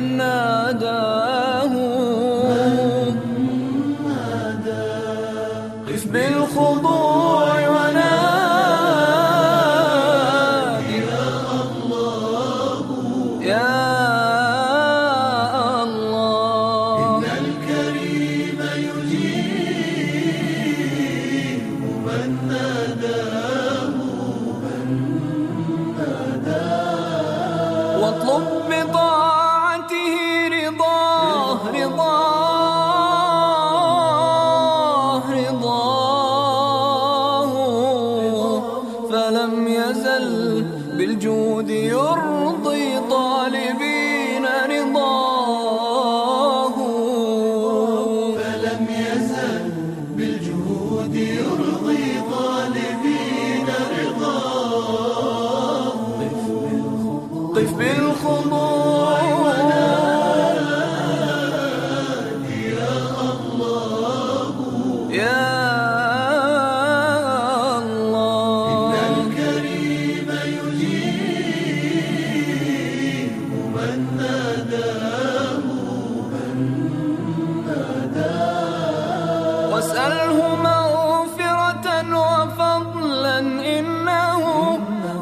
من ناداه. نادى قف بالخضوع ونادي. يا الله. يا الله إن الكريم يجيب من من واطلب الأمل بالجود يرضي طالبين رضاه. فلم يزل بالجود يرضي طالبين رضاه. طف بالخضوع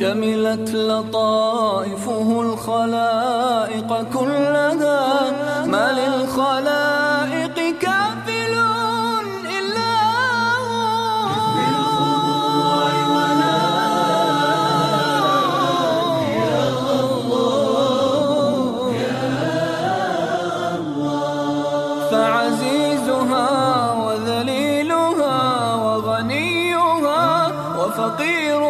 شملت لطائفه الخلائق كلها. ما للخلائق فعزيزها وذليلها وغنيها وفقيرها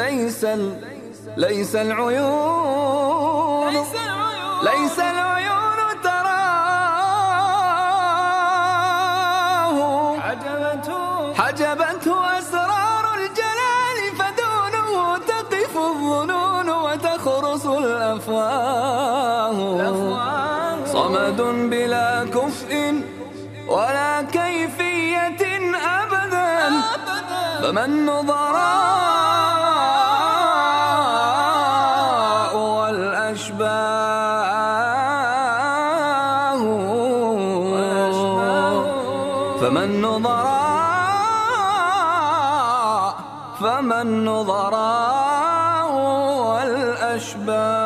ليس العيون. ليس العيون, ليس العيون تراه. حجبته حجبته أسرار الجلال فدونه تقف الظنون وتخرس الأفواه. صمد بلا كفء ولا كيفية أبدا. فمن نظراه فمن نظراء فمن نظراء والأشباه